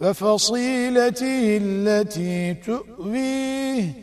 وفصيلته التي تؤويه